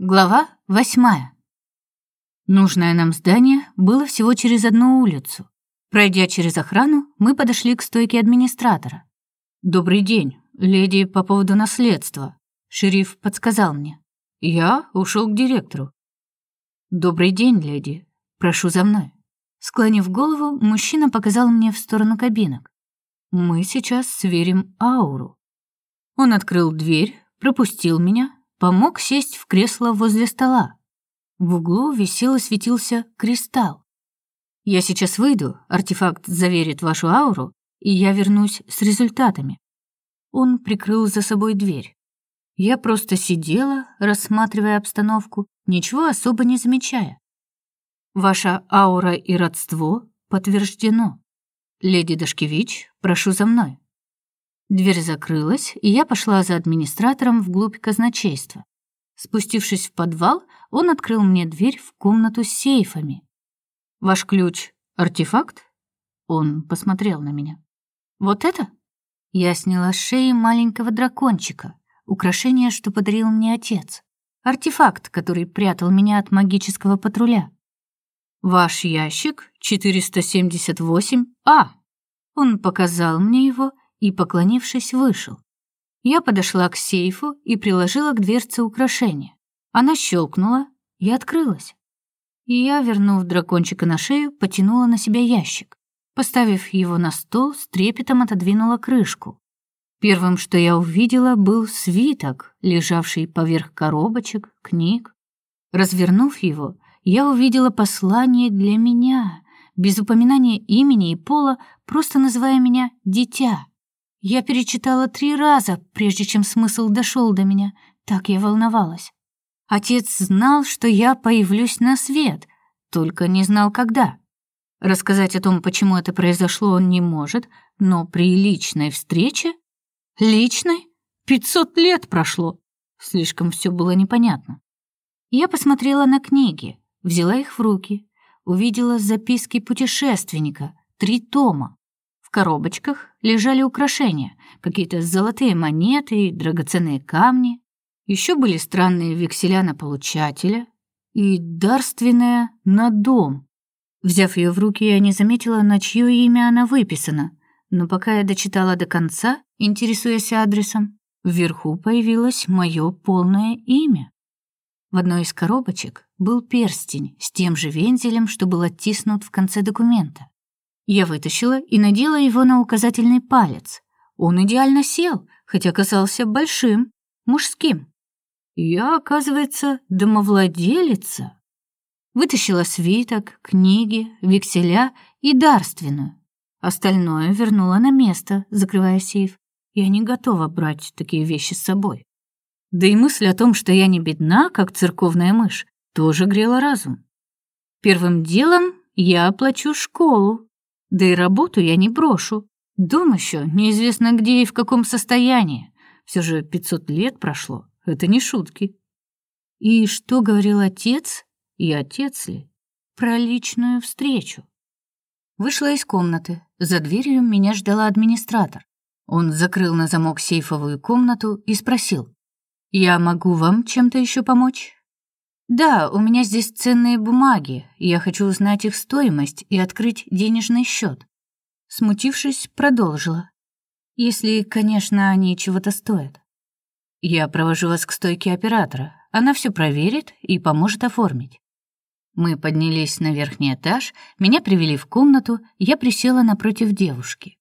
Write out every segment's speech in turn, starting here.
Глава восьмая. Нужное нам здание было всего через одну улицу. Пройдя через охрану, мы подошли к стойке администратора. «Добрый день, леди, по поводу наследства», — шериф подсказал мне. Я ушел к директору. «Добрый день, леди. Прошу за мной». Склонив голову, мужчина показал мне в сторону кабинок. «Мы сейчас сверим ауру». Он открыл дверь, пропустил меня, помог сесть в кресло возле стола. В углу висел и светился кристалл. Я сейчас выйду, артефакт заверит вашу ауру, и я вернусь с результатами. Он прикрыл за собой дверь. Я просто сидела, рассматривая обстановку, ничего особо не замечая. Ваша аура и родство подтверждено. Леди Дашкевич, прошу за мной. Дверь закрылась, и я пошла за администратором вглубь казначейства. Спустившись в подвал, он открыл мне дверь в комнату с сейфами. «Ваш ключ — артефакт?» Он посмотрел на меня. «Вот это?» Я сняла с шеи маленького дракончика, украшение, что подарил мне отец. Артефакт, который прятал меня от магического патруля. «Ваш ящик 478А». Он показал мне его, и, поклонившись, вышел. Я подошла к сейфу и приложила к дверце украшение. Она щелкнула и открылась. И я, вернув дракончика на шею, потянула на себя ящик. Поставив его на стол, с трепетом отодвинула крышку. Первым, что я увидела, был свиток, лежавший поверх коробочек, книг. Развернув его, я увидела послание для меня, без упоминания имени и пола, просто называя меня «дитя». Я перечитала три раза, прежде чем смысл дошел до меня. Так я волновалась. Отец знал, что я появлюсь на свет, только не знал, когда. Рассказать о том, почему это произошло, он не может, но при личной встрече... Личной? Пятьсот лет прошло. Слишком все было непонятно. Я посмотрела на книги, взяла их в руки, увидела записки путешественника, три тома. В коробочках лежали украшения, какие-то золотые монеты и драгоценные камни. Еще были странные векселя на получателя и дарственная на дом. Взяв ее в руки, я не заметила, на чье имя она выписана, но пока я дочитала до конца, интересуясь адресом, вверху появилось мое полное имя. В одной из коробочек был перстень с тем же вензелем, что был оттиснут в конце документа. Я вытащила и надела его на указательный палец. Он идеально сел, хотя казался большим, мужским. Я, оказывается, домовладелица. Вытащила свиток, книги, векселя и дарственную. Остальное вернула на место, закрывая сейф. Я не готова брать такие вещи с собой. Да и мысль о том, что я не бедна, как церковная мышь, тоже грела разум. Первым делом я оплачу школу, да и работу я не брошу. Дом еще неизвестно где и в каком состоянии. Все же 500 лет прошло. Это не шутки. И что говорил отец? И отец ли? Про личную встречу. Вышла из комнаты. За дверью меня ждала администратор. Он закрыл на замок сейфовую комнату и спросил. «Я могу вам чем-то еще помочь?» «Да, у меня здесь ценные бумаги. Я хочу узнать их стоимость и открыть денежный счет. Смутившись, продолжила. «Если, конечно, они чего-то стоят. Я провожу вас к стойке оператора. Она все проверит и поможет оформить». Мы поднялись на верхний этаж, меня привели в комнату, я присела напротив девушки.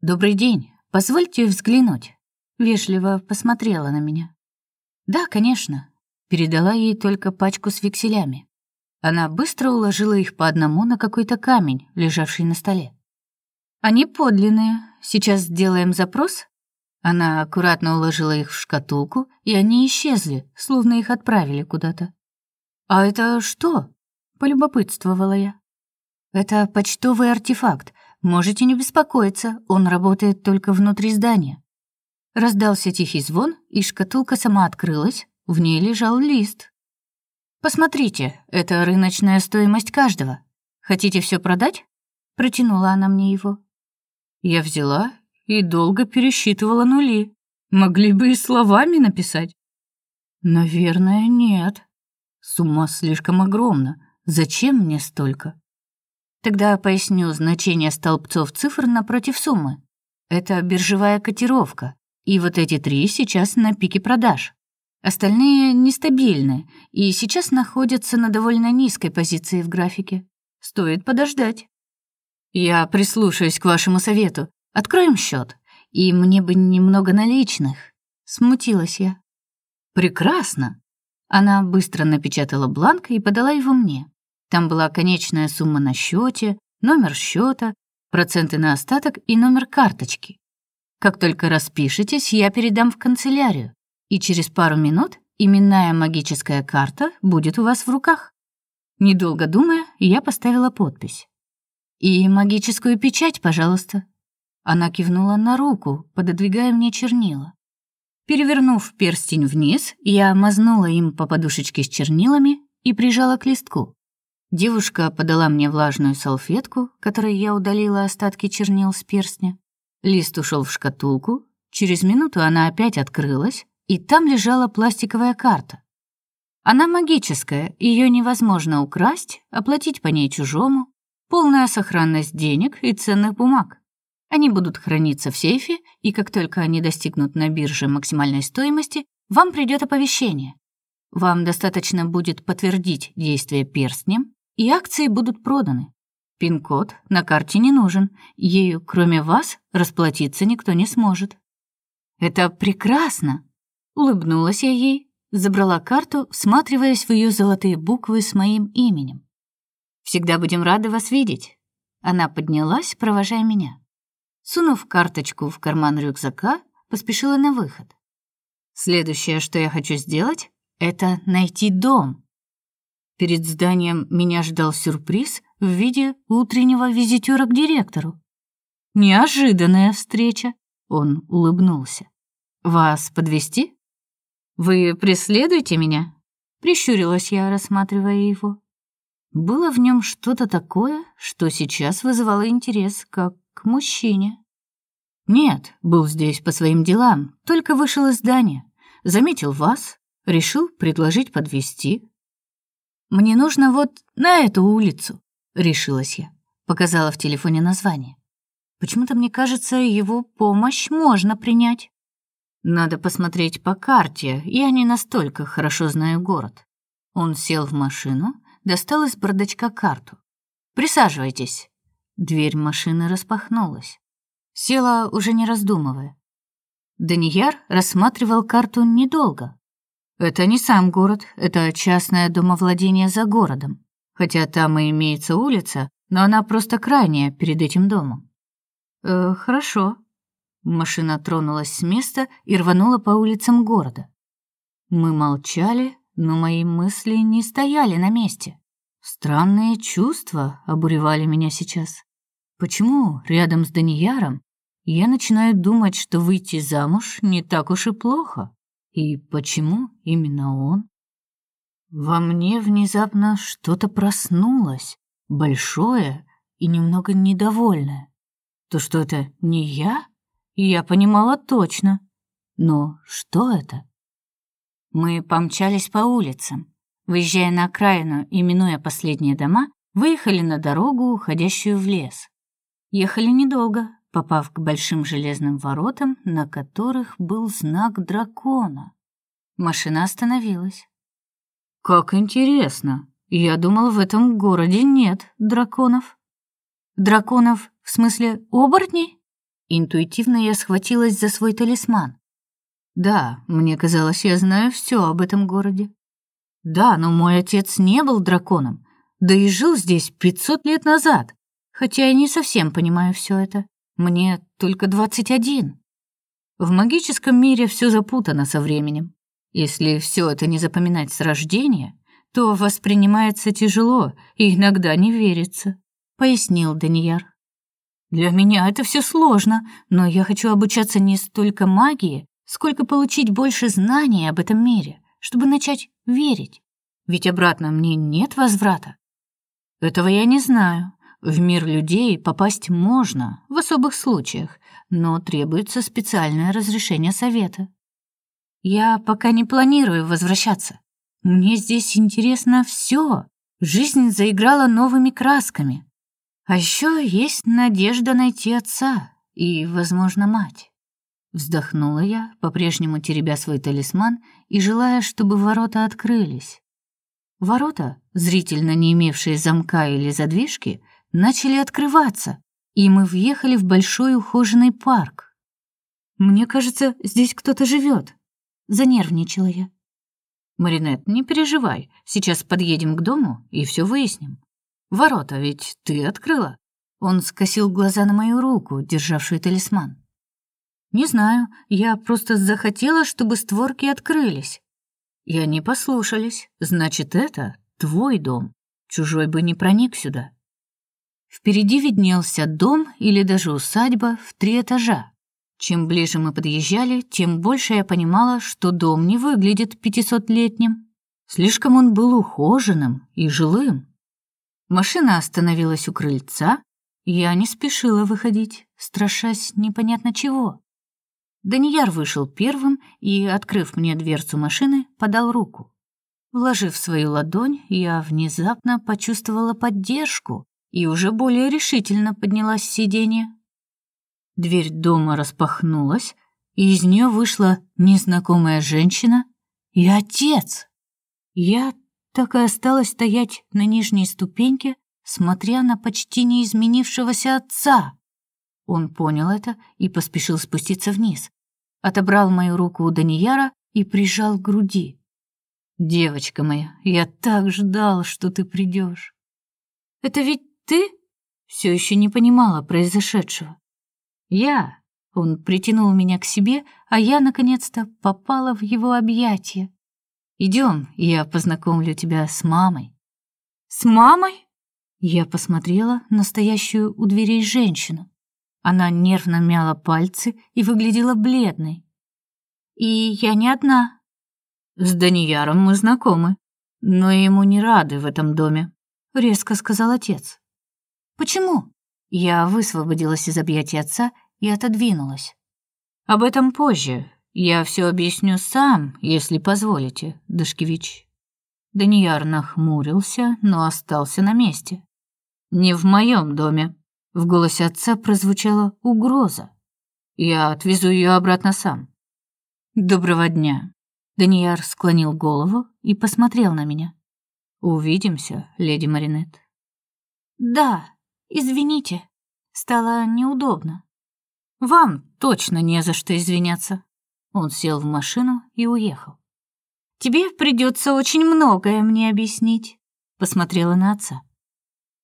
«Добрый день, позвольте взглянуть». Вежливо посмотрела на меня. «Да, конечно, передала ей только пачку с векселями. Она быстро уложила их по одному на какой-то камень, лежавший на столе. «Они подлинные. Сейчас сделаем запрос?» Она аккуратно уложила их в шкатулку, и они исчезли, словно их отправили куда-то. «А это что?» — полюбопытствовала я. «Это почтовый артефакт. Можете не беспокоиться, он работает только внутри здания». Раздался тихий звон, и шкатулка сама открылась, в ней лежал лист. «Посмотрите, это рыночная стоимость каждого. Хотите все продать?» Протянула она мне его. Я взяла и долго пересчитывала нули. Могли бы и словами написать. Наверное, нет. Сумма слишком огромна. Зачем мне столько? Тогда поясню значение столбцов цифр напротив суммы. Это биржевая котировка, и вот эти три сейчас на пике продаж. Остальные нестабильны и сейчас находятся на довольно низкой позиции в графике. Стоит подождать. Я прислушаюсь к вашему совету. Откроем счет, и мне бы немного наличных. Смутилась я. Прекрасно. Она быстро напечатала бланк и подала его мне. Там была конечная сумма на счете, номер счета, проценты на остаток и номер карточки. Как только распишетесь, я передам в канцелярию, и через пару минут именная магическая карта будет у вас в руках. Недолго думая, я поставила подпись. И магическую печать, пожалуйста. Она кивнула на руку, пододвигая мне чернила. Перевернув перстень вниз, я мазнула им по подушечке с чернилами и прижала к листку. Девушка подала мне влажную салфетку, которой я удалила остатки чернил с перстня. Лист ушел в шкатулку. Через минуту она опять открылась, и там лежала пластиковая карта. Она магическая, ее невозможно украсть, оплатить по ней чужому. Полная сохранность денег и ценных бумаг. Они будут храниться в сейфе, и как только они достигнут на бирже максимальной стоимости, вам придет оповещение. Вам достаточно будет подтвердить действие перстнем, и акции будут проданы. Пин-код на карте не нужен, ею, кроме вас, расплатиться никто не сможет. Это прекрасно, улыбнулась я ей, забрала карту, всматриваясь в ее золотые буквы с моим именем. Всегда будем рады вас видеть. Она поднялась, провожая меня. Сунув карточку в карман рюкзака, поспешила на выход. Следующее, что я хочу сделать, это найти дом. Перед зданием меня ждал сюрприз в виде утреннего визитера к директору. Неожиданная встреча, он улыбнулся. Вас подвести? Вы преследуете меня? Прищурилась я, рассматривая его. Было в нем что-то такое, что сейчас вызывало интерес как к мужчине. Нет, был здесь по своим делам, только вышел из здания, заметил вас, решил предложить подвести. «Мне нужно вот на эту улицу», — решилась я. Показала в телефоне название. Почему-то мне кажется, его помощь можно принять. Надо посмотреть по карте, я не настолько хорошо знаю город. Он сел в машину, достал из бардачка карту. «Присаживайтесь». Дверь машины распахнулась. Села, уже не раздумывая. Данияр рассматривал карту недолго, это не сам город, это частное домовладение за городом. Хотя там и имеется улица, но она просто крайняя перед этим домом. Э, хорошо. Машина тронулась с места и рванула по улицам города. Мы молчали, но мои мысли не стояли на месте. Странные чувства обуревали меня сейчас. Почему рядом с Данияром я начинаю думать, что выйти замуж не так уж и плохо? И почему именно он? Во мне внезапно что-то проснулось, большое и немного недовольное. То, что это не я, я понимала точно. Но что это? Мы помчались по улицам. Выезжая на окраину и минуя последние дома, выехали на дорогу, уходящую в лес. Ехали недолго, попав к большим железным воротам, на которых был знак дракона. Машина остановилась. Как интересно. Я думал, в этом городе нет драконов. Драконов в смысле оборотней? Интуитивно я схватилась за свой талисман. Да, мне казалось, я знаю все об этом городе. Да, но мой отец не был драконом, да и жил здесь 500 лет назад. Хотя я не совсем понимаю все это. Мне только двадцать один. В магическом мире все запутано со временем. Если все это не запоминать с рождения, то воспринимается тяжело и иногда не верится, пояснил Данияр. Для меня это все сложно, но я хочу обучаться не столько магии, сколько получить больше знаний об этом мире, чтобы начать верить. Ведь обратно мне нет возврата. Этого я не знаю, в мир людей попасть можно в особых случаях, но требуется специальное разрешение совета. Я пока не планирую возвращаться. Мне здесь интересно все. Жизнь заиграла новыми красками. А еще есть надежда найти отца и, возможно, мать. Вздохнула я, по-прежнему теребя свой талисман и желая, чтобы ворота открылись. Ворота, зрительно не имевшие замка или задвижки, начали открываться, и мы въехали в большой ухоженный парк. Мне кажется, здесь кто-то живет. Занервничала я. Маринет, не переживай, сейчас подъедем к дому и все выясним. Ворота ведь ты открыла. Он скосил глаза на мою руку, державшую талисман. Не знаю, я просто захотела, чтобы створки открылись. И они послушались. Значит, это твой дом. Чужой бы не проник сюда. Впереди виднелся дом или даже усадьба в три этажа. Чем ближе мы подъезжали, тем больше я понимала, что дом не выглядит пятисотлетним. Слишком он был ухоженным и жилым. Машина остановилась у крыльца, я не спешила выходить, страшась непонятно чего. Данияр вышел первым и, открыв мне дверцу машины, подал руку. Вложив свою ладонь, я внезапно почувствовала поддержку и уже более решительно поднялась с сиденья. Дверь дома распахнулась, и из нее вышла незнакомая женщина и отец. Я так и осталась стоять на нижней ступеньке, смотря на почти не изменившегося отца. Он понял это и поспешил спуститься вниз. Отобрал мою руку у Данияра и прижал к груди. «Девочка моя, я так ждал, что ты придешь». «Это ведь ты?» Все еще не понимала произошедшего. «Я». Он притянул меня к себе, а я, наконец-то, попала в его объятия. Идем, я познакомлю тебя с мамой». «С мамой?» Я посмотрела на стоящую у дверей женщину. Она нервно мяла пальцы и выглядела бледной. «И я не одна». «С Данияром мы знакомы, но ему не рады в этом доме», — резко сказал отец. «Почему?» Я высвободилась из объятий отца и отодвинулась. «Об этом позже. Я все объясню сам, если позволите, Дашкевич». Данияр нахмурился, но остался на месте. «Не в моем доме», в голосе отца прозвучала угроза. Я отвезу ее обратно сам. Доброго дня. Данияр склонил голову и посмотрел на меня. Увидимся, леди Маринет. Да, извините. Стало неудобно. Вам точно не за что извиняться. Он сел в машину и уехал. Тебе придется очень многое мне объяснить, посмотрела на отца.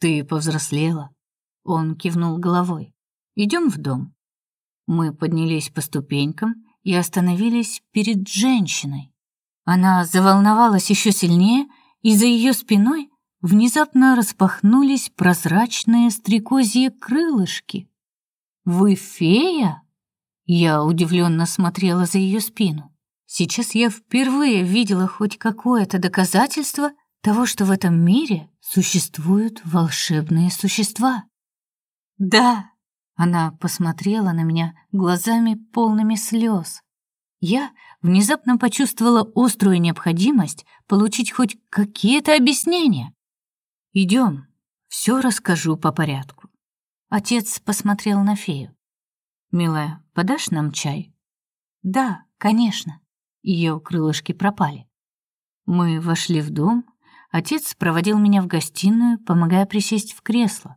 Ты повзрослела, он кивнул головой. Идем в дом. Мы поднялись по ступенькам и остановились перед женщиной. Она заволновалась еще сильнее, и за ее спиной внезапно распахнулись прозрачные стрекозьи крылышки. «Вы фея?» Я удивленно смотрела за ее спину. Сейчас я впервые видела хоть какое-то доказательство того, что в этом мире существуют волшебные существа. «Да!» Она посмотрела на меня глазами полными слез. Я внезапно почувствовала острую необходимость получить хоть какие-то объяснения. «Идем, все расскажу по порядку». Отец посмотрел на фею. «Милая, подашь нам чай?» «Да, конечно». Ее крылышки пропали. Мы вошли в дом. Отец проводил меня в гостиную, помогая присесть в кресло.